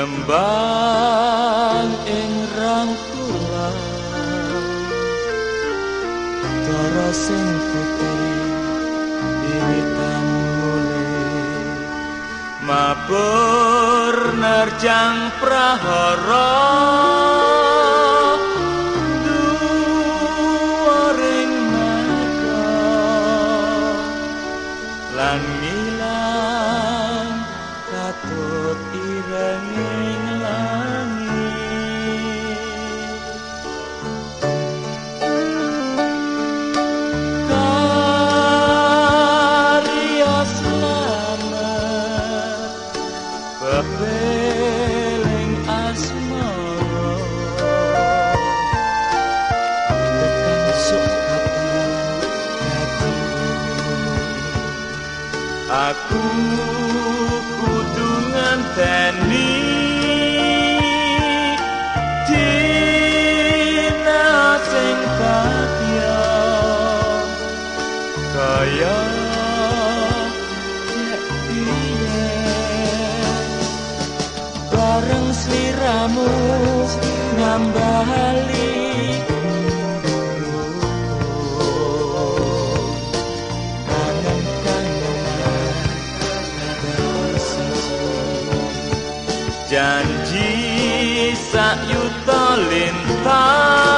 kembang ing rangkulan cara sing putih iritan mulai mabur nerjang prahara aku kudu ngenteni dina sing padya kaya bareng sliramu ngambali janji sak yuta lintang.